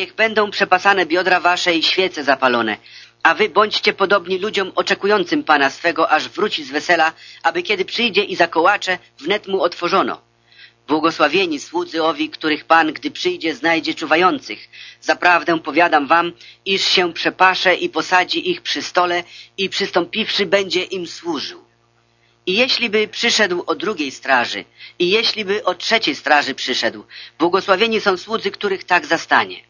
Niech będą przepasane biodra wasze i świece zapalone, a wy bądźcie podobni ludziom oczekującym Pana swego, aż wróci z wesela, aby kiedy przyjdzie i zakołacze, wnet mu otworzono. Błogosławieni słudzy owi, których Pan, gdy przyjdzie, znajdzie czuwających. Zaprawdę powiadam wam, iż się przepasze i posadzi ich przy stole i przystąpiwszy będzie im służył. I jeśli by przyszedł o drugiej straży, i jeśli by o trzeciej straży przyszedł, błogosławieni są słudzy, których tak zastanie.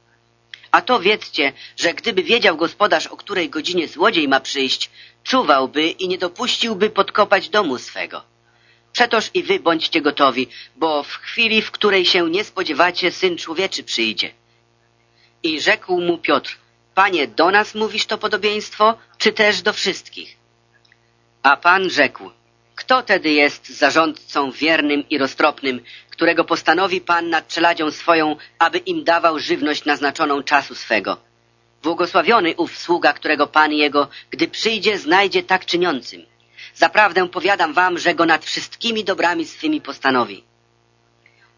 A to wiedzcie, że gdyby wiedział gospodarz, o której godzinie złodziej ma przyjść, czuwałby i nie dopuściłby podkopać domu swego. Przetoż i wy bądźcie gotowi, bo w chwili, w której się nie spodziewacie, Syn Człowieczy przyjdzie. I rzekł mu Piotr, Panie, do nas mówisz to podobieństwo, czy też do wszystkich? A Pan rzekł, kto tedy jest zarządcą wiernym i roztropnym, którego postanowi Pan nad czeladzią swoją, aby im dawał żywność naznaczoną czasu swego? Błogosławiony ów sługa, którego Pan jego, gdy przyjdzie, znajdzie tak czyniącym. Zaprawdę powiadam wam, że go nad wszystkimi dobrami swymi postanowi.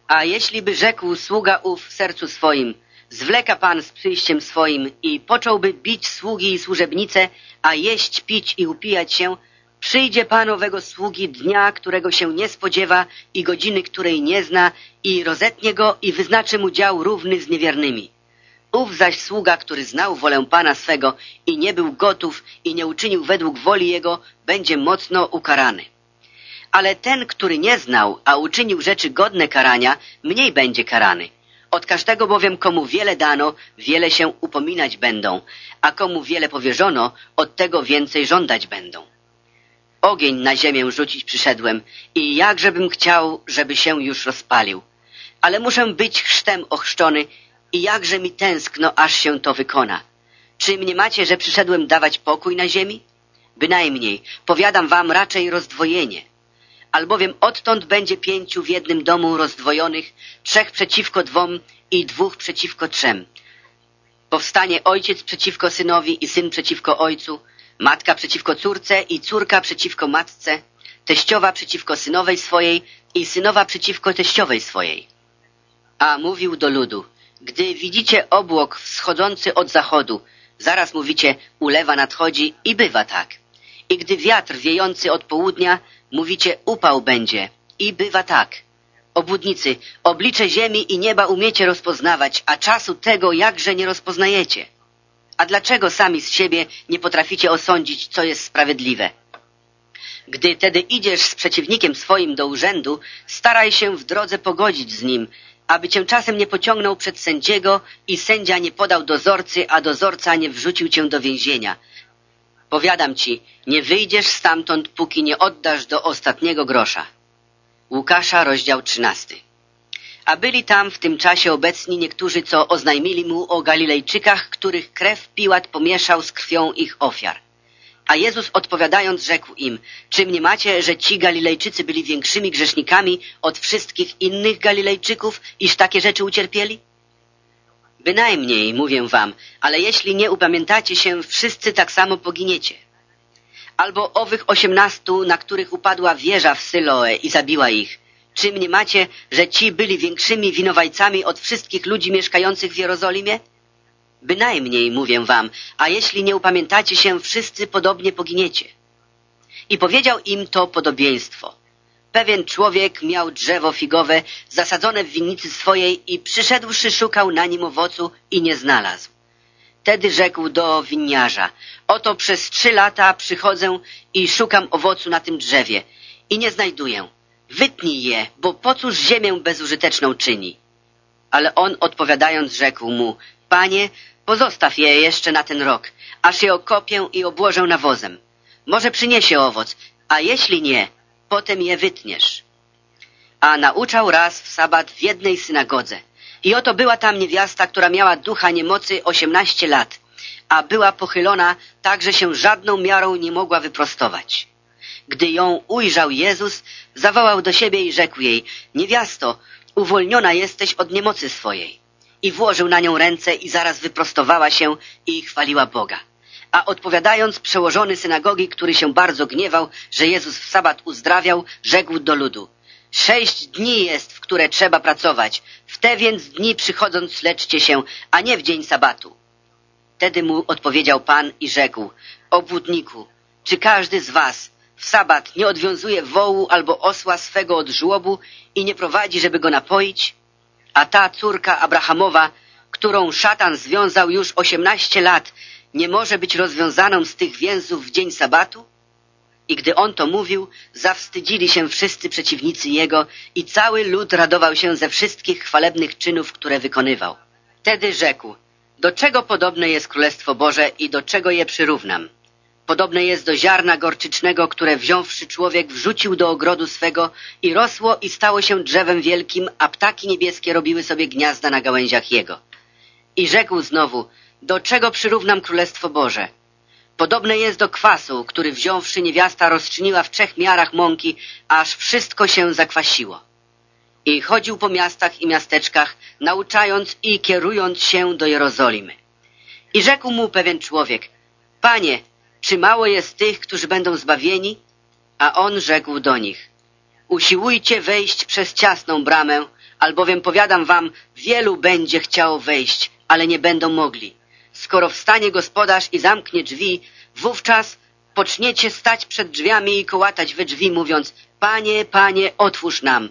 A jeśli by rzekł sługa ów w sercu swoim, zwleka Pan z przyjściem swoim i począłby bić sługi i służebnice, a jeść, pić i upijać się, przyjdzie Pan owego sługi dnia, którego się nie spodziewa i godziny, której nie zna i rozetnie go i wyznaczy mu dział równy z niewiernymi. Ów zaś sługa, który znał wolę Pana swego i nie był gotów i nie uczynił według woli Jego, będzie mocno ukarany. Ale ten, który nie znał, a uczynił rzeczy godne karania, mniej będzie karany. Od każdego bowiem, komu wiele dano, wiele się upominać będą, a komu wiele powierzono, od tego więcej żądać będą. Ogień na ziemię rzucić przyszedłem i jakżebym chciał, żeby się już rozpalił. Ale muszę być chrztem ochrzczony i jakże mi tęskno, aż się to wykona. Czy mnie macie, że przyszedłem dawać pokój na ziemi? Bynajmniej, powiadam wam raczej rozdwojenie. Albowiem odtąd będzie pięciu w jednym domu rozdwojonych, trzech przeciwko dwom i dwóch przeciwko trzem. Powstanie ojciec przeciwko synowi i syn przeciwko ojcu, matka przeciwko córce i córka przeciwko matce, teściowa przeciwko synowej swojej i synowa przeciwko teściowej swojej. A mówił do ludu, gdy widzicie obłok wschodzący od zachodu, zaraz mówicie, ulewa nadchodzi i bywa tak. I gdy wiatr wiejący od południa, mówicie, upał będzie i bywa tak. Obłudnicy, oblicze ziemi i nieba umiecie rozpoznawać, a czasu tego jakże nie rozpoznajecie. A dlaczego sami z siebie nie potraficie osądzić, co jest sprawiedliwe? Gdy tedy idziesz z przeciwnikiem swoim do urzędu, staraj się w drodze pogodzić z nim, aby cię czasem nie pociągnął przed sędziego i sędzia nie podał dozorcy, a dozorca nie wrzucił cię do więzienia. Powiadam ci, nie wyjdziesz stamtąd, póki nie oddasz do ostatniego grosza. Łukasza, rozdział trzynasty. A byli tam w tym czasie obecni niektórzy, co oznajmili mu o Galilejczykach, których krew Piłat pomieszał z krwią ich ofiar. A Jezus odpowiadając rzekł im, czy mnie macie, że ci Galilejczycy byli większymi grzesznikami od wszystkich innych Galilejczyków, iż takie rzeczy ucierpieli? Bynajmniej, mówię wam, ale jeśli nie upamiętacie się, wszyscy tak samo poginiecie. Albo owych osiemnastu, na których upadła wieża w Syloe i zabiła ich. Czy mnie macie, że ci byli większymi winowajcami od wszystkich ludzi mieszkających w Jerozolimie? Bynajmniej, mówię wam, a jeśli nie upamiętacie się, wszyscy podobnie poginiecie. I powiedział im to podobieństwo. Pewien człowiek miał drzewo figowe zasadzone w winnicy swojej i przyszedłszy szukał na nim owocu i nie znalazł. Tedy rzekł do winiarza, oto przez trzy lata przychodzę i szukam owocu na tym drzewie i nie znajduję. Wytnij je, bo po cóż ziemię bezużyteczną czyni? Ale on odpowiadając rzekł mu, panie, Pozostaw je jeszcze na ten rok, aż je okopię i obłożę nawozem. Może przyniesie owoc, a jeśli nie, potem je wytniesz. A nauczał raz w sabat w jednej synagodze. I oto była tam niewiasta, która miała ducha niemocy osiemnaście lat, a była pochylona tak, że się żadną miarą nie mogła wyprostować. Gdy ją ujrzał Jezus, zawołał do siebie i rzekł jej, niewiasto, uwolniona jesteś od niemocy swojej i włożył na nią ręce i zaraz wyprostowała się i chwaliła Boga. A odpowiadając przełożony synagogi, który się bardzo gniewał, że Jezus w sabat uzdrawiał, rzekł do ludu. Sześć dni jest, w które trzeba pracować. W te więc dni przychodząc leczcie się, a nie w dzień sabatu. Wtedy mu odpowiedział Pan i rzekł, obłudniku, czy każdy z was w sabat nie odwiązuje wołu albo osła swego od żłobu i nie prowadzi, żeby go napoić? A ta córka Abrahamowa, którą szatan związał już osiemnaście lat, nie może być rozwiązaną z tych więzów w dzień sabatu? I gdy on to mówił, zawstydzili się wszyscy przeciwnicy jego i cały lud radował się ze wszystkich chwalebnych czynów, które wykonywał. Wtedy rzekł, do czego podobne jest Królestwo Boże i do czego je przyrównam? Podobne jest do ziarna gorczycznego, które wziąwszy człowiek wrzucił do ogrodu swego i rosło i stało się drzewem wielkim, a ptaki niebieskie robiły sobie gniazda na gałęziach jego. I rzekł znowu, do czego przyrównam Królestwo Boże? Podobne jest do kwasu, który wziąwszy niewiasta rozczyniła w trzech miarach mąki, aż wszystko się zakwasiło. I chodził po miastach i miasteczkach, nauczając i kierując się do Jerozolimy. I rzekł mu pewien człowiek, Panie, czy mało jest tych, którzy będą zbawieni? A on rzekł do nich, usiłujcie wejść przez ciasną bramę, albowiem powiadam wam, wielu będzie chciało wejść, ale nie będą mogli. Skoro wstanie gospodarz i zamknie drzwi, wówczas poczniecie stać przed drzwiami i kołatać we drzwi, mówiąc, Panie, Panie, otwórz nam.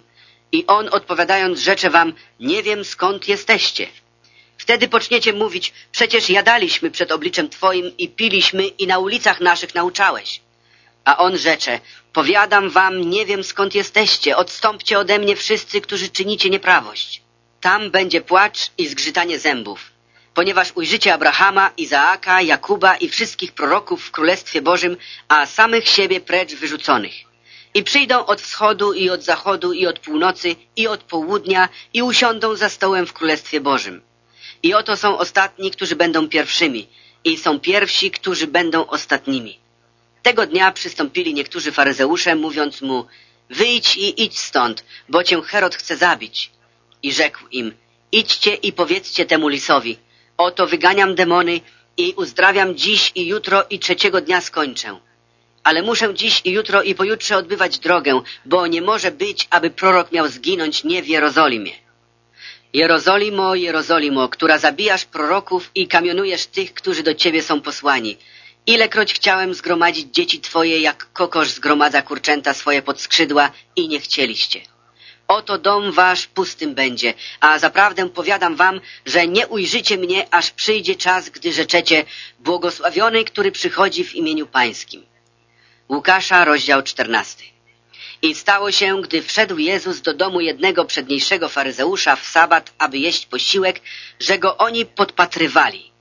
I on odpowiadając rzecze wam, nie wiem skąd jesteście. Wtedy poczniecie mówić, przecież jadaliśmy przed obliczem Twoim i piliśmy i na ulicach naszych nauczałeś. A on rzecze, powiadam wam, nie wiem skąd jesteście, odstąpcie ode mnie wszyscy, którzy czynicie nieprawość. Tam będzie płacz i zgrzytanie zębów, ponieważ ujrzycie Abrahama, Izaaka, Jakuba i wszystkich proroków w Królestwie Bożym, a samych siebie precz wyrzuconych. I przyjdą od wschodu i od zachodu i od północy i od południa i usiądą za stołem w Królestwie Bożym. I oto są ostatni, którzy będą pierwszymi i są pierwsi, którzy będą ostatnimi. Tego dnia przystąpili niektórzy faryzeusze, mówiąc mu, wyjdź i idź stąd, bo cię Herod chce zabić. I rzekł im, idźcie i powiedzcie temu lisowi, oto wyganiam demony i uzdrawiam dziś i jutro i trzeciego dnia skończę. Ale muszę dziś i jutro i pojutrze odbywać drogę, bo nie może być, aby prorok miał zginąć nie w Jerozolimie. Jerozolimo, Jerozolimo, która zabijasz proroków i kamionujesz tych, którzy do ciebie są posłani. Ilekroć chciałem zgromadzić dzieci twoje, jak kokosz zgromadza kurczęta swoje pod skrzydła i nie chcieliście. Oto dom wasz pustym będzie, a zaprawdę powiadam wam, że nie ujrzycie mnie, aż przyjdzie czas, gdy rzeczecie błogosławiony, który przychodzi w imieniu pańskim. Łukasza, rozdział czternasty. I stało się, gdy wszedł Jezus do domu jednego przedniejszego faryzeusza w sabat, aby jeść posiłek, że go oni podpatrywali.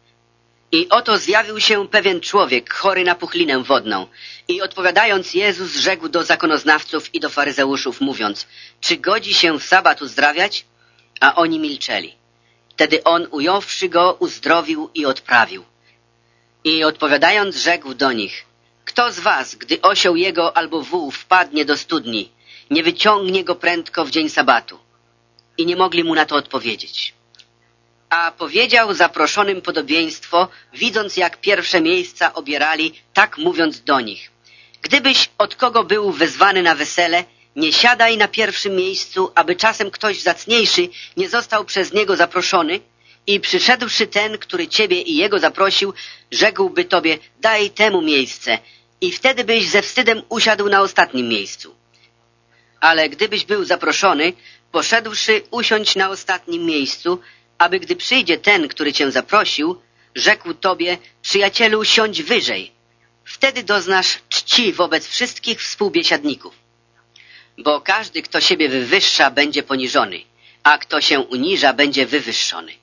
I oto zjawił się pewien człowiek, chory na puchlinę wodną. I odpowiadając Jezus rzekł do zakonoznawców i do faryzeuszów, mówiąc, czy godzi się w sabat uzdrawiać? A oni milczeli. Wtedy on, ująwszy go, uzdrowił i odprawił. I odpowiadając rzekł do nich, kto z was, gdy osioł jego albo wół wpadnie do studni, nie wyciągnie go prędko w dzień sabatu? I nie mogli mu na to odpowiedzieć. A powiedział zaproszonym podobieństwo, widząc jak pierwsze miejsca obierali, tak mówiąc do nich. Gdybyś od kogo był wezwany na wesele, nie siadaj na pierwszym miejscu, aby czasem ktoś zacniejszy nie został przez niego zaproszony i przyszedłszy ten, który ciebie i jego zaprosił, rzekłby tobie, daj temu miejsce, i wtedy byś ze wstydem usiadł na ostatnim miejscu. Ale gdybyś był zaproszony, poszedłszy usiąść na ostatnim miejscu, aby gdy przyjdzie ten, który cię zaprosił, rzekł tobie, przyjacielu, siądź wyżej. Wtedy doznasz czci wobec wszystkich współbiesiadników. Bo każdy, kto siebie wywyższa, będzie poniżony, a kto się uniża, będzie wywyższony.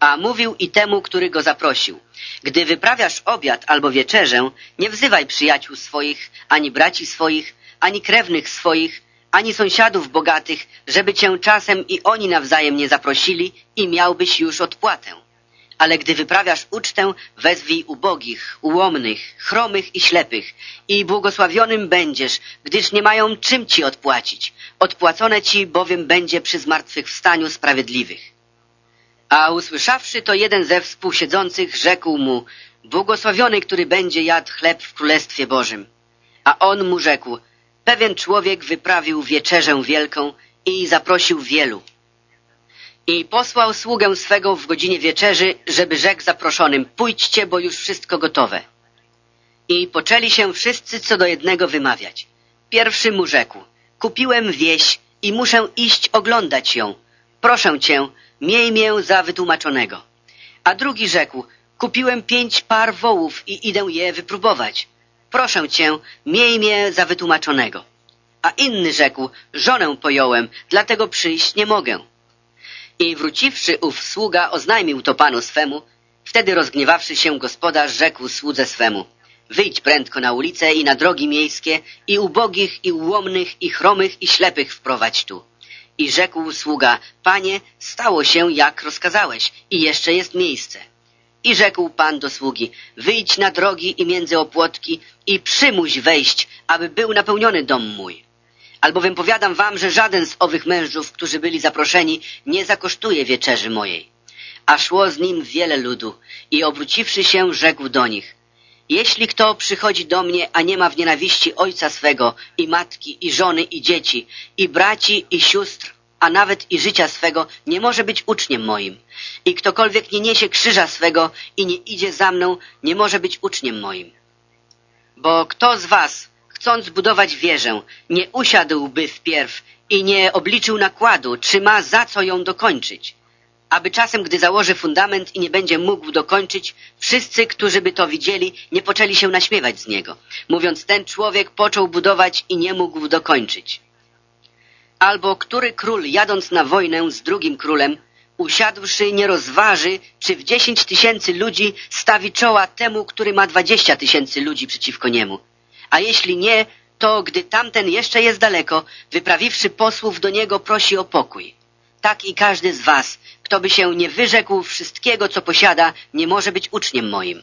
A mówił i temu, który go zaprosił. Gdy wyprawiasz obiad albo wieczerzę, nie wzywaj przyjaciół swoich, ani braci swoich, ani krewnych swoich, ani sąsiadów bogatych, żeby cię czasem i oni nawzajem nie zaprosili i miałbyś już odpłatę. Ale gdy wyprawiasz ucztę, wezwij ubogich, ułomnych, chromych i ślepych i błogosławionym będziesz, gdyż nie mają czym ci odpłacić. Odpłacone ci bowiem będzie przy zmartwychwstaniu sprawiedliwych. A usłyszawszy to jeden ze współsiedzących rzekł mu, błogosławiony, który będzie jadł chleb w Królestwie Bożym. A on mu rzekł, pewien człowiek wyprawił wieczerzę wielką i zaprosił wielu. I posłał sługę swego w godzinie wieczerzy, żeby rzekł zaproszonym, pójdźcie, bo już wszystko gotowe. I poczęli się wszyscy co do jednego wymawiać. Pierwszy mu rzekł, kupiłem wieś i muszę iść oglądać ją. Proszę cię, miej mię za wytłumaczonego. A drugi rzekł, kupiłem pięć par wołów i idę je wypróbować. Proszę cię, miej mnie za wytłumaczonego. A inny rzekł, żonę pojąłem, dlatego przyjść nie mogę. I wróciwszy ów sługa, oznajmił to panu swemu. Wtedy rozgniewawszy się gospodarz, rzekł słudze swemu. Wyjdź prędko na ulice i na drogi miejskie i ubogich, i ułomnych, i chromych, i ślepych wprowadź tu. I rzekł sługa, panie, stało się jak rozkazałeś i jeszcze jest miejsce. I rzekł pan do sługi, wyjdź na drogi i między opłotki i przymuś wejść, aby był napełniony dom mój. Albowiem powiadam wam, że żaden z owych mężów, którzy byli zaproszeni, nie zakosztuje wieczerzy mojej. A szło z nim wiele ludu i obróciwszy się, rzekł do nich, jeśli kto przychodzi do mnie, a nie ma w nienawiści ojca swego, i matki, i żony, i dzieci, i braci, i sióstr, a nawet i życia swego, nie może być uczniem moim. I ktokolwiek nie niesie krzyża swego i nie idzie za mną, nie może być uczniem moim. Bo kto z was, chcąc budować wieżę, nie usiadłby wpierw i nie obliczył nakładu, czy ma za co ją dokończyć? Aby czasem, gdy założy fundament i nie będzie mógł dokończyć, wszyscy, którzy by to widzieli, nie poczęli się naśmiewać z niego, mówiąc, ten człowiek począł budować i nie mógł dokończyć. Albo który król, jadąc na wojnę z drugim królem, usiadłszy, nie rozważy, czy w dziesięć tysięcy ludzi stawi czoła temu, który ma dwadzieścia tysięcy ludzi przeciwko niemu. A jeśli nie, to gdy tamten jeszcze jest daleko, wyprawiwszy posłów do niego, prosi o pokój. Tak i każdy z was, kto by się nie wyrzekł wszystkiego, co posiada, nie może być uczniem moim.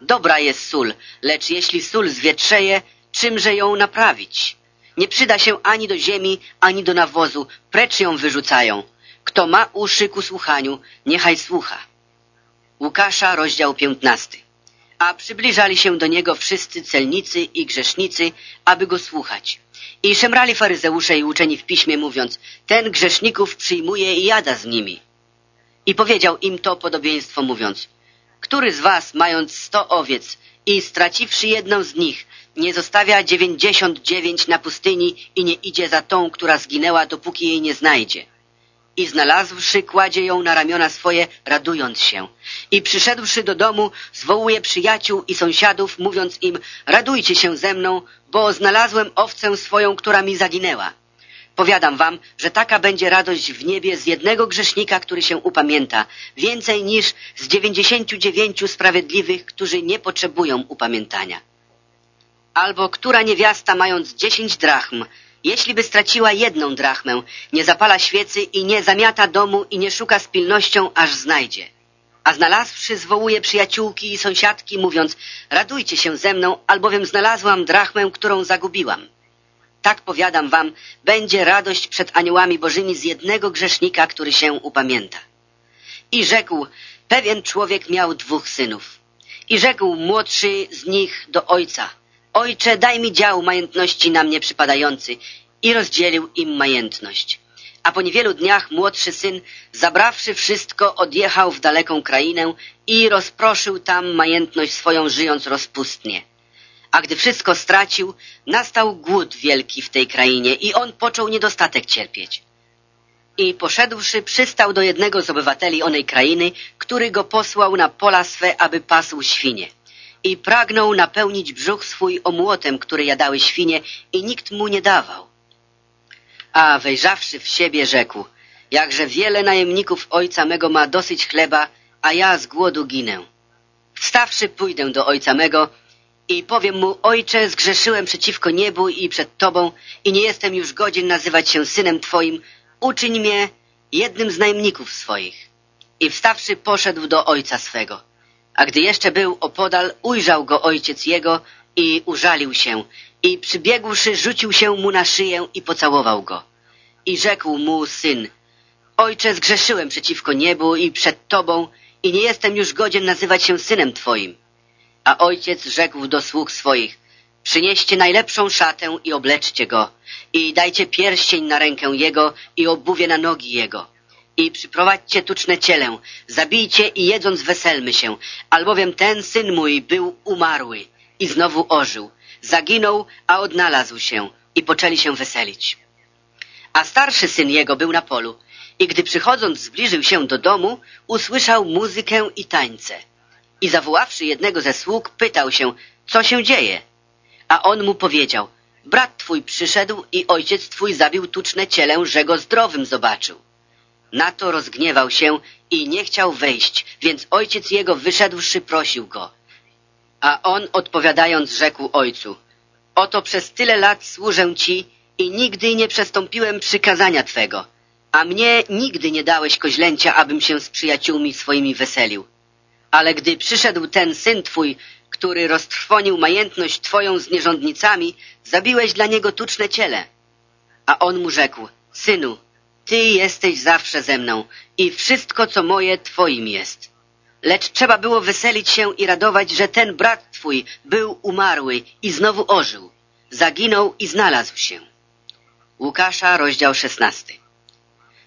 Dobra jest sól, lecz jeśli sól zwietrzeje, czymże ją naprawić? Nie przyda się ani do ziemi, ani do nawozu, precz ją wyrzucają. Kto ma uszy ku słuchaniu, niechaj słucha. Łukasza, rozdział piętnasty. A przybliżali się do niego wszyscy celnicy i grzesznicy, aby go słuchać. I szemrali faryzeusze i uczeni w piśmie, mówiąc, ten grzeszników przyjmuje i jada z nimi. I powiedział im to podobieństwo, mówiąc, który z was, mając sto owiec i straciwszy jedną z nich, nie zostawia dziewięćdziesiąt dziewięć na pustyni i nie idzie za tą, która zginęła, dopóki jej nie znajdzie. I znalazłszy, kładzie ją na ramiona swoje, radując się. I przyszedłszy do domu, zwołuje przyjaciół i sąsiadów, mówiąc im, radujcie się ze mną, bo znalazłem owcę swoją, która mi zaginęła. Powiadam wam, że taka będzie radość w niebie z jednego grzesznika, który się upamięta, więcej niż z dziewięćdziesięciu dziewięciu sprawiedliwych, którzy nie potrzebują upamiętania. Albo która niewiasta, mając dziesięć drachm, jeśli by straciła jedną drachmę, nie zapala świecy i nie zamiata domu i nie szuka z pilnością, aż znajdzie. A znalazłszy, zwołuje przyjaciółki i sąsiadki, mówiąc, radujcie się ze mną, albowiem znalazłam drachmę, którą zagubiłam. Tak powiadam wam, będzie radość przed aniołami bożymi z jednego grzesznika, który się upamięta. I rzekł, pewien człowiek miał dwóch synów. I rzekł młodszy z nich do ojca, ojcze, daj mi dział majątności na mnie przypadający. I rozdzielił im majątność. A po niewielu dniach młodszy syn, zabrawszy wszystko, odjechał w daleką krainę i rozproszył tam majątność swoją, żyjąc rozpustnie. A gdy wszystko stracił, nastał głód wielki w tej krainie i on począł niedostatek cierpieć. I poszedłszy, przystał do jednego z obywateli onej krainy, który go posłał na pola swe, aby pasł świnie. I pragnął napełnić brzuch swój omłotem, który jadały świnie i nikt mu nie dawał. A wejrzawszy w siebie rzekł, jakże wiele najemników ojca mego ma dosyć chleba, a ja z głodu ginę. Wstawszy pójdę do ojca mego i powiem mu, ojcze, zgrzeszyłem przeciwko niebu i przed tobą i nie jestem już godzien nazywać się synem twoim, uczyń mnie jednym z najemników swoich. I wstawszy poszedł do ojca swego. A gdy jeszcze był opodal, ujrzał go ojciec jego i użalił się i przybiegłszy rzucił się mu na szyję i pocałował go. I rzekł mu syn, ojcze, zgrzeszyłem przeciwko niebu i przed tobą i nie jestem już godzien nazywać się synem twoim. A ojciec rzekł do sług swoich, Przynieście najlepszą szatę i obleczcie go i dajcie pierścień na rękę jego i obuwie na nogi jego i przyprowadźcie tuczne cielę, zabijcie i jedząc weselmy się, albowiem ten syn mój był umarły i znowu ożył, zaginął, a odnalazł się i poczęli się weselić. A starszy syn jego był na polu i gdy przychodząc zbliżył się do domu, usłyszał muzykę i tańce. I zawoławszy jednego ze sług, pytał się, co się dzieje? A on mu powiedział, brat twój przyszedł i ojciec twój zabił tuczne cielę, że go zdrowym zobaczył. Na to rozgniewał się i nie chciał wejść, więc ojciec jego wyszedłszy prosił go. A on odpowiadając rzekł ojcu, oto przez tyle lat służę ci i nigdy nie przestąpiłem przykazania twego, a mnie nigdy nie dałeś koźlęcia, abym się z przyjaciółmi swoimi weselił. Ale gdy przyszedł ten syn twój, który roztrwonił majętność twoją z nierządnicami, zabiłeś dla niego tuczne ciele. A on mu rzekł, synu, ty jesteś zawsze ze mną i wszystko, co moje, twoim jest. Lecz trzeba było weselić się i radować, że ten brat twój był umarły i znowu ożył. Zaginął i znalazł się. Łukasza, rozdział szesnasty.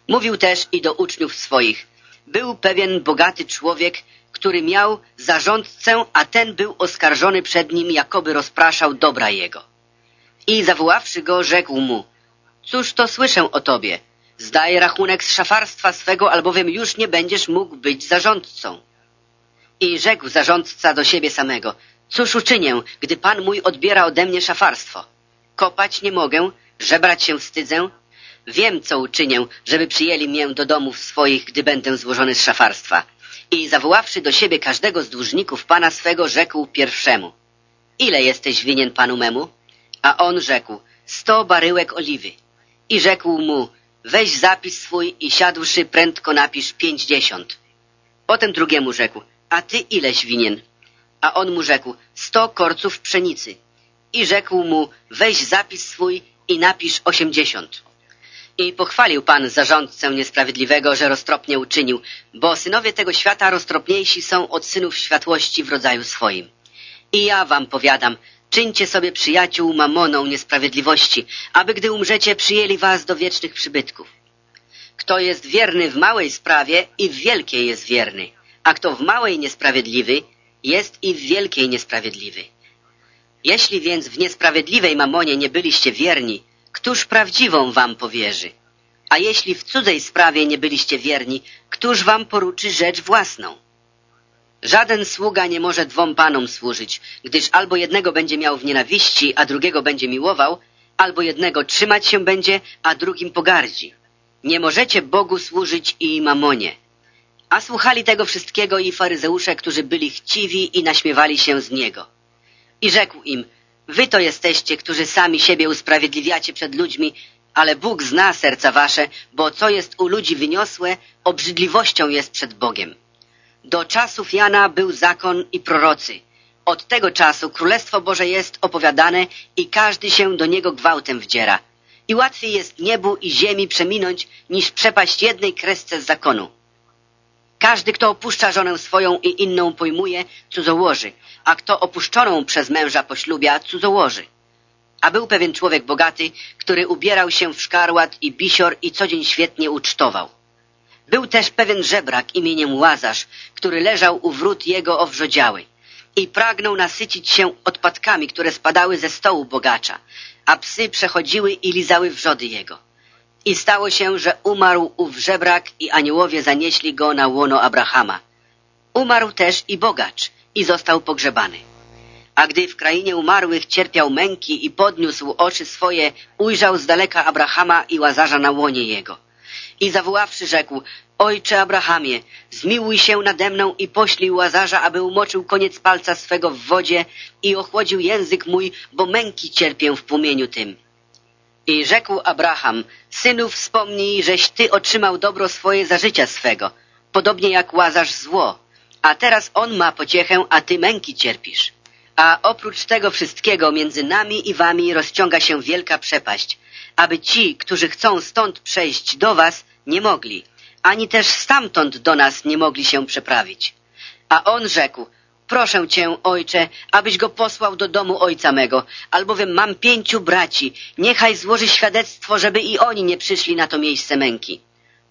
Mówił też i do uczniów swoich. Był pewien bogaty człowiek, który miał zarządcę, a ten był oskarżony przed nim, jakoby rozpraszał dobra jego. I zawoławszy go, rzekł mu, cóż to słyszę o tobie? Zdaj rachunek z szafarstwa swego, albowiem już nie będziesz mógł być zarządcą. I rzekł zarządca do siebie samego, cóż uczynię, gdy pan mój odbiera ode mnie szafarstwo? Kopać nie mogę, żebrać się wstydzę. Wiem, co uczynię, żeby przyjęli mię do domów swoich, gdy będę złożony z szafarstwa. I zawoławszy do siebie każdego z dłużników pana swego, rzekł pierwszemu. Ile jesteś winien panu memu? A on rzekł, sto baryłek oliwy. I rzekł mu, weź zapis swój i siadłszy prędko napisz pięćdziesiąt. Potem drugiemu rzekł, a ty ileś winien? A on mu rzekł, sto korców pszenicy. I rzekł mu, weź zapis swój i napisz osiemdziesiąt. I pochwalił Pan zarządcę niesprawiedliwego, że roztropnie uczynił, bo synowie tego świata roztropniejsi są od synów światłości w rodzaju swoim. I ja wam powiadam, czyńcie sobie przyjaciół mamoną niesprawiedliwości, aby gdy umrzecie przyjęli was do wiecznych przybytków. Kto jest wierny w małej sprawie i w wielkiej jest wierny, a kto w małej niesprawiedliwy, jest i w wielkiej niesprawiedliwy. Jeśli więc w niesprawiedliwej mamonie nie byliście wierni, któż prawdziwą wam powierzy? A jeśli w cudzej sprawie nie byliście wierni, któż wam poruczy rzecz własną? Żaden sługa nie może dwom panom służyć, gdyż albo jednego będzie miał w nienawiści, a drugiego będzie miłował, albo jednego trzymać się będzie, a drugim pogardzi. Nie możecie Bogu służyć i mamonie. A słuchali tego wszystkiego i faryzeusze, którzy byli chciwi i naśmiewali się z Niego. I rzekł im, wy to jesteście, którzy sami siebie usprawiedliwiacie przed ludźmi, ale Bóg zna serca wasze, bo co jest u ludzi wyniosłe, obrzydliwością jest przed Bogiem. Do czasów Jana był zakon i prorocy. Od tego czasu Królestwo Boże jest opowiadane i każdy się do niego gwałtem wdziera. I łatwiej jest niebu i ziemi przeminąć, niż przepaść jednej kresce z zakonu. Każdy, kto opuszcza żonę swoją i inną pojmuje, cudzołoży, a kto opuszczoną przez męża poślubia, cudzołoży. A był pewien człowiek bogaty, który ubierał się w szkarłat i bisior i co dzień świetnie ucztował. Był też pewien żebrak imieniem Łazarz, który leżał u wrót jego owrzodziały i pragnął nasycić się odpadkami, które spadały ze stołu bogacza, a psy przechodziły i lizały wrzody jego. I stało się, że umarł ów żebrak i aniołowie zanieśli go na łono Abrahama. Umarł też i bogacz i został pogrzebany. A gdy w krainie umarłych cierpiał męki i podniósł oczy swoje, ujrzał z daleka Abrahama i Łazarza na łonie jego. I zawoławszy rzekł, Ojcze Abrahamie, zmiłuj się nade mną i poślij Łazarza, aby umoczył koniec palca swego w wodzie i ochłodził język mój, bo męki cierpię w płomieniu tym. I rzekł Abraham, synu wspomnij, żeś ty otrzymał dobro swoje za życia swego, podobnie jak Łazarz zło, a teraz on ma pociechę, a ty męki cierpisz. A oprócz tego wszystkiego między nami i wami rozciąga się wielka przepaść, aby ci, którzy chcą stąd przejść do was, nie mogli, ani też stamtąd do nas nie mogli się przeprawić. A on rzekł, Proszę cię, ojcze, abyś go posłał do domu ojca mego, albowiem mam pięciu braci. Niechaj złoży świadectwo, żeby i oni nie przyszli na to miejsce męki.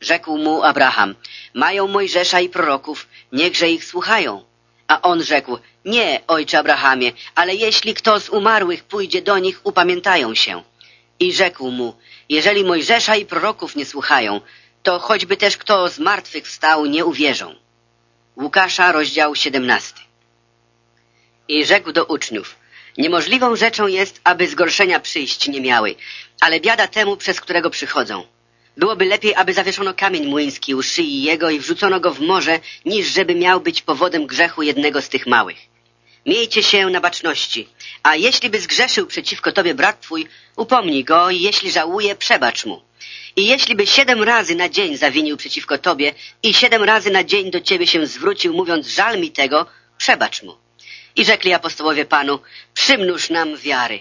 Rzekł mu Abraham, mają Mojżesza i proroków, niechże ich słuchają. A on rzekł, nie, ojcze Abrahamie, ale jeśli kto z umarłych pójdzie do nich, upamiętają się. I rzekł mu, jeżeli Mojżesza i proroków nie słuchają, to choćby też kto z martwych wstał, nie uwierzą. Łukasza, rozdział 17. I rzekł do uczniów, niemożliwą rzeczą jest, aby zgorszenia przyjść nie miały, ale biada temu, przez którego przychodzą. Byłoby lepiej, aby zawieszono kamień młyński u szyi jego i wrzucono go w morze, niż żeby miał być powodem grzechu jednego z tych małych. Miejcie się na baczności, a jeśli by zgrzeszył przeciwko tobie brat twój, upomnij go i jeśli żałuje, przebacz mu. I jeśli by siedem razy na dzień zawinił przeciwko tobie i siedem razy na dzień do ciebie się zwrócił, mówiąc żal mi tego, przebacz mu. I rzekli apostołowie Panu, przymnóż nam wiary.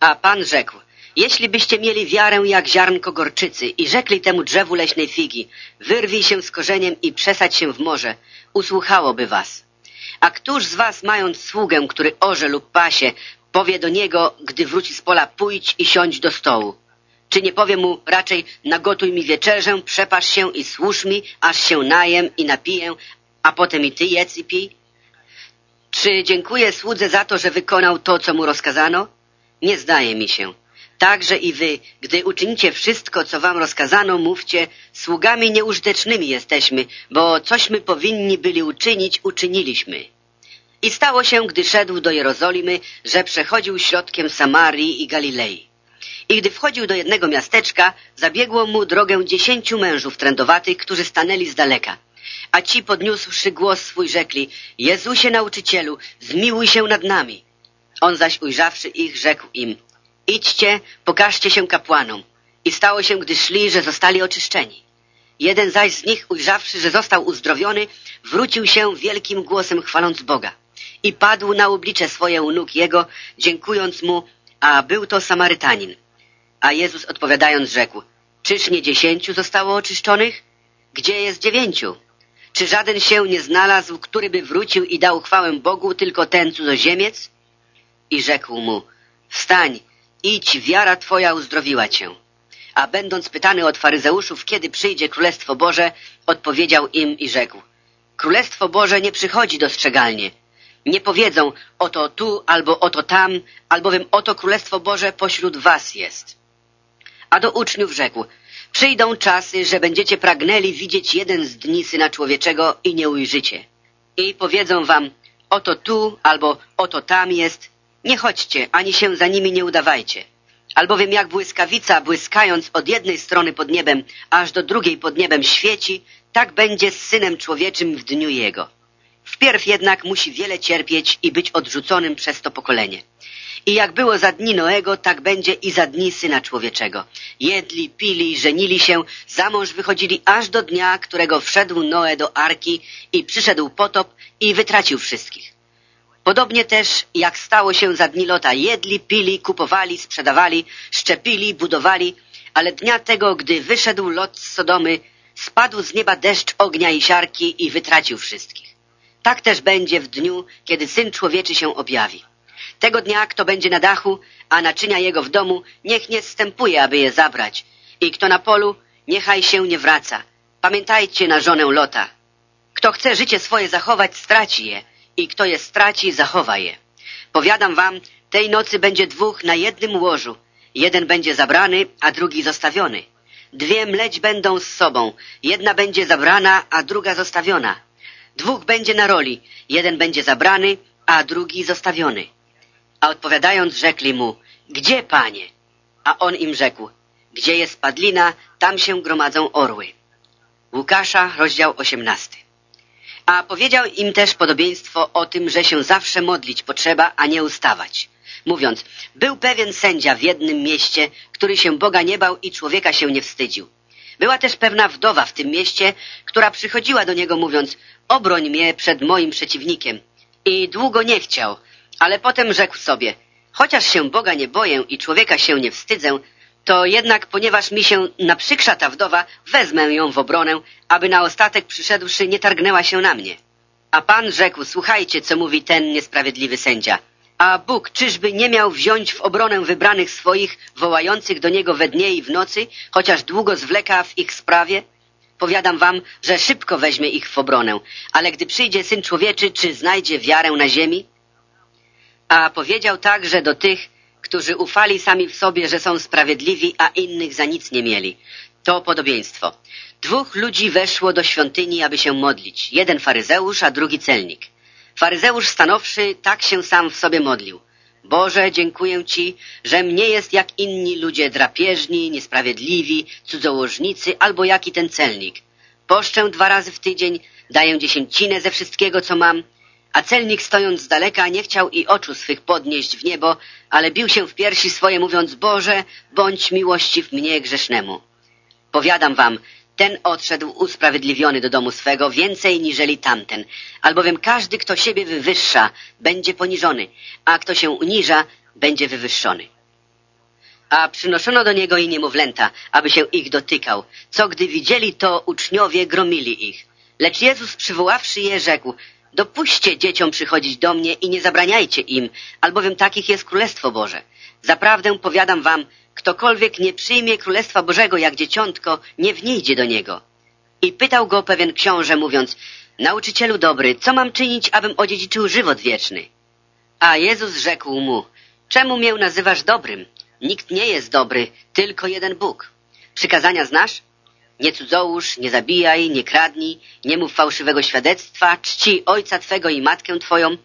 A Pan rzekł, jeśli byście mieli wiarę jak ziarnko gorczycy i rzekli temu drzewu leśnej figi, wyrwij się z korzeniem i przesadź się w morze, usłuchałoby was. A któż z was, mając sługę, który orze lub pasie, powie do niego, gdy wróci z pola, pójdź i siądź do stołu? Czy nie powie mu raczej, nagotuj mi wieczerzę, przepasz się i służ mi, aż się najem i napiję, a potem i ty jedz i pij? Czy dziękuję słudze za to, że wykonał to, co mu rozkazano? Nie zdaje mi się. Także i wy, gdy uczynicie wszystko, co wam rozkazano, mówcie, sługami nieużytecznymi jesteśmy, bo cośmy powinni byli uczynić, uczyniliśmy. I stało się, gdy szedł do Jerozolimy, że przechodził środkiem Samarii i Galilei. I gdy wchodził do jednego miasteczka, zabiegło mu drogę dziesięciu mężów trędowatych, którzy stanęli z daleka. A ci podniósłszy głos swój rzekli, Jezusie nauczycielu, zmiłuj się nad nami. On zaś ujrzawszy ich, rzekł im, idźcie, pokażcie się kapłanom. I stało się, gdy szli, że zostali oczyszczeni. Jeden zaś z nich, ujrzawszy, że został uzdrowiony, wrócił się wielkim głosem chwaląc Boga. I padł na oblicze swoje u nóg Jego, dziękując Mu, a był to Samarytanin. A Jezus odpowiadając rzekł, czyż nie dziesięciu zostało oczyszczonych? Gdzie jest dziewięciu? Czy żaden się nie znalazł, który by wrócił i dał chwałę Bogu, tylko ten cudzoziemiec? I rzekł mu, wstań, idź, wiara twoja uzdrowiła cię. A będąc pytany od faryzeuszów, kiedy przyjdzie Królestwo Boże, odpowiedział im i rzekł, Królestwo Boże nie przychodzi dostrzegalnie. Nie powiedzą, oto tu albo oto tam, albowiem oto Królestwo Boże pośród was jest. A do uczniów rzekł, Przyjdą czasy, że będziecie pragnęli widzieć jeden z dni Syna Człowieczego i nie ujrzycie. I powiedzą wam, oto tu albo oto tam jest. Nie chodźcie, ani się za nimi nie udawajcie. Albowiem jak błyskawica, błyskając od jednej strony pod niebem, aż do drugiej pod niebem świeci, tak będzie z Synem Człowieczym w dniu Jego. Wpierw jednak musi wiele cierpieć i być odrzuconym przez to pokolenie. I jak było za dni Noego, tak będzie i za dni Syna Człowieczego. Jedli, pili, żenili się, za mąż wychodzili aż do dnia, którego wszedł Noe do Arki i przyszedł potop i wytracił wszystkich. Podobnie też, jak stało się za dni Lota, jedli, pili, kupowali, sprzedawali, szczepili, budowali, ale dnia tego, gdy wyszedł Lot z Sodomy, spadł z nieba deszcz ognia i siarki i wytracił wszystkich. Tak też będzie w dniu, kiedy Syn Człowieczy się objawi. Tego dnia, kto będzie na dachu, a naczynia jego w domu, niech nie zstępuje, aby je zabrać. I kto na polu, niechaj się nie wraca. Pamiętajcie na żonę Lota. Kto chce życie swoje zachować, straci je. I kto je straci, zachowa je. Powiadam wam, tej nocy będzie dwóch na jednym łożu. Jeden będzie zabrany, a drugi zostawiony. Dwie mleć będą z sobą. Jedna będzie zabrana, a druga zostawiona. Dwóch będzie na roli. Jeden będzie zabrany, a drugi zostawiony. A odpowiadając rzekli mu, gdzie, panie? A on im rzekł, gdzie jest padlina, tam się gromadzą orły. Łukasza, rozdział 18. A powiedział im też podobieństwo o tym, że się zawsze modlić potrzeba, a nie ustawać. Mówiąc, był pewien sędzia w jednym mieście, który się Boga nie bał i człowieka się nie wstydził. Była też pewna wdowa w tym mieście, która przychodziła do niego mówiąc, obroń mnie przed moim przeciwnikiem. I długo nie chciał, ale potem rzekł sobie, chociaż się Boga nie boję i człowieka się nie wstydzę, to jednak, ponieważ mi się naprzykrza ta wdowa, wezmę ją w obronę, aby na ostatek przyszedłszy nie targnęła się na mnie. A Pan rzekł, słuchajcie, co mówi ten niesprawiedliwy sędzia. A Bóg czyżby nie miał wziąć w obronę wybranych swoich, wołających do Niego we dnie i w nocy, chociaż długo zwleka w ich sprawie? Powiadam wam, że szybko weźmie ich w obronę, ale gdy przyjdzie Syn Człowieczy, czy znajdzie wiarę na ziemi? A powiedział także do tych, którzy ufali sami w sobie, że są sprawiedliwi, a innych za nic nie mieli. To podobieństwo. Dwóch ludzi weszło do świątyni, aby się modlić. Jeden faryzeusz, a drugi celnik. Faryzeusz stanowszy tak się sam w sobie modlił. Boże, dziękuję Ci, że mnie jest jak inni ludzie drapieżni, niesprawiedliwi, cudzołożnicy albo jaki ten celnik. Poszczę dwa razy w tydzień, daję dziesięcinę ze wszystkiego, co mam, a celnik stojąc z daleka nie chciał i oczu swych podnieść w niebo, ale bił się w piersi swoje, mówiąc, Boże, bądź miłościw mnie grzesznemu. Powiadam wam, ten odszedł usprawiedliwiony do domu swego więcej niżeli tamten, albowiem każdy, kto siebie wywyższa, będzie poniżony, a kto się uniża, będzie wywyższony. A przynoszono do niego i niemowlęta, aby się ich dotykał, co gdy widzieli to, uczniowie gromili ich. Lecz Jezus przywoławszy je, rzekł, dopuśćcie dzieciom przychodzić do mnie i nie zabraniajcie im, albowiem takich jest Królestwo Boże. Zaprawdę powiadam wam, Ktokolwiek nie przyjmie Królestwa Bożego jak dzieciątko, nie wniedzie do niego. I pytał go pewien książę, mówiąc, Nauczycielu dobry, co mam czynić, abym odziedziczył żywot wieczny? A Jezus rzekł mu, czemu mię nazywasz dobrym? Nikt nie jest dobry, tylko jeden Bóg. Przykazania znasz? Nie cudzołóż, nie zabijaj, nie kradnij, nie mów fałszywego świadectwa, czci ojca twego i matkę twoją.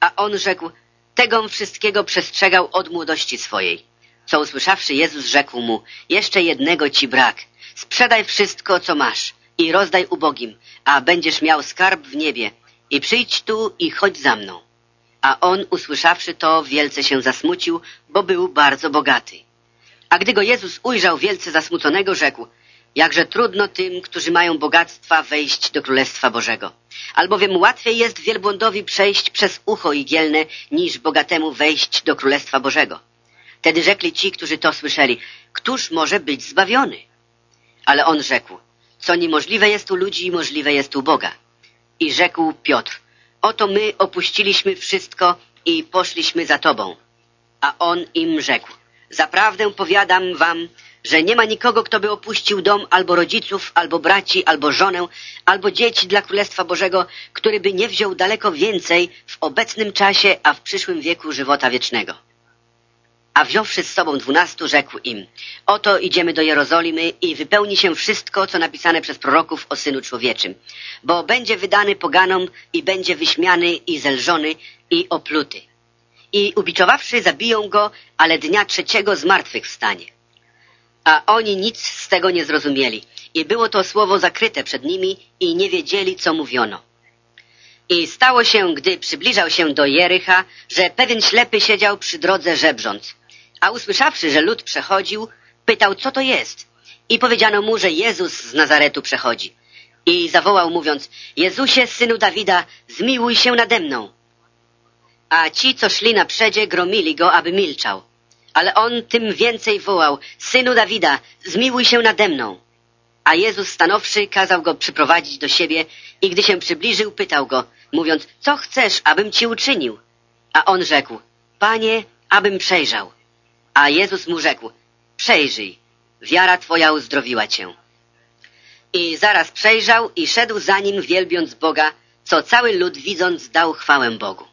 A on rzekł, tego wszystkiego przestrzegał od młodości swojej. Co usłyszawszy, Jezus rzekł mu, jeszcze jednego ci brak. Sprzedaj wszystko, co masz i rozdaj ubogim, a będziesz miał skarb w niebie. I przyjdź tu i chodź za mną. A on, usłyszawszy to, wielce się zasmucił, bo był bardzo bogaty. A gdy go Jezus ujrzał wielce zasmuconego, rzekł, jakże trudno tym, którzy mają bogactwa, wejść do Królestwa Bożego. Albowiem łatwiej jest wielbłądowi przejść przez ucho igielne, niż bogatemu wejść do Królestwa Bożego. Wtedy rzekli ci, którzy to słyszeli, któż może być zbawiony? Ale on rzekł, co niemożliwe jest u ludzi, możliwe jest u Boga. I rzekł Piotr, oto my opuściliśmy wszystko i poszliśmy za Tobą. A on im rzekł, zaprawdę powiadam wam, że nie ma nikogo, kto by opuścił dom albo rodziców, albo braci, albo żonę, albo dzieci dla Królestwa Bożego, który by nie wziął daleko więcej w obecnym czasie, a w przyszłym wieku żywota wiecznego. A wziąwszy z sobą dwunastu, rzekł im, oto idziemy do Jerozolimy i wypełni się wszystko, co napisane przez proroków o Synu Człowieczym, bo będzie wydany poganom i będzie wyśmiany i zelżony i opluty. I ubiczowawszy zabiją go, ale dnia trzeciego z martwych wstanie. A oni nic z tego nie zrozumieli i było to słowo zakryte przed nimi i nie wiedzieli, co mówiono. I stało się, gdy przybliżał się do Jericha, że pewien ślepy siedział przy drodze żebrząc a usłyszawszy, że lud przechodził, pytał, co to jest. I powiedziano mu, że Jezus z Nazaretu przechodzi. I zawołał, mówiąc, Jezusie, synu Dawida, zmiłuj się nade mną. A ci, co szli na przedzie, gromili go, aby milczał. Ale on tym więcej wołał, synu Dawida, zmiłuj się nade mną. A Jezus stanowszy kazał go przyprowadzić do siebie i gdy się przybliżył, pytał go, mówiąc, co chcesz, abym ci uczynił? A on rzekł, Panie, abym przejrzał. A Jezus mu rzekł, przejrzyj, wiara twoja uzdrowiła cię. I zaraz przejrzał i szedł za nim, wielbiąc Boga, co cały lud widząc dał chwałę Bogu.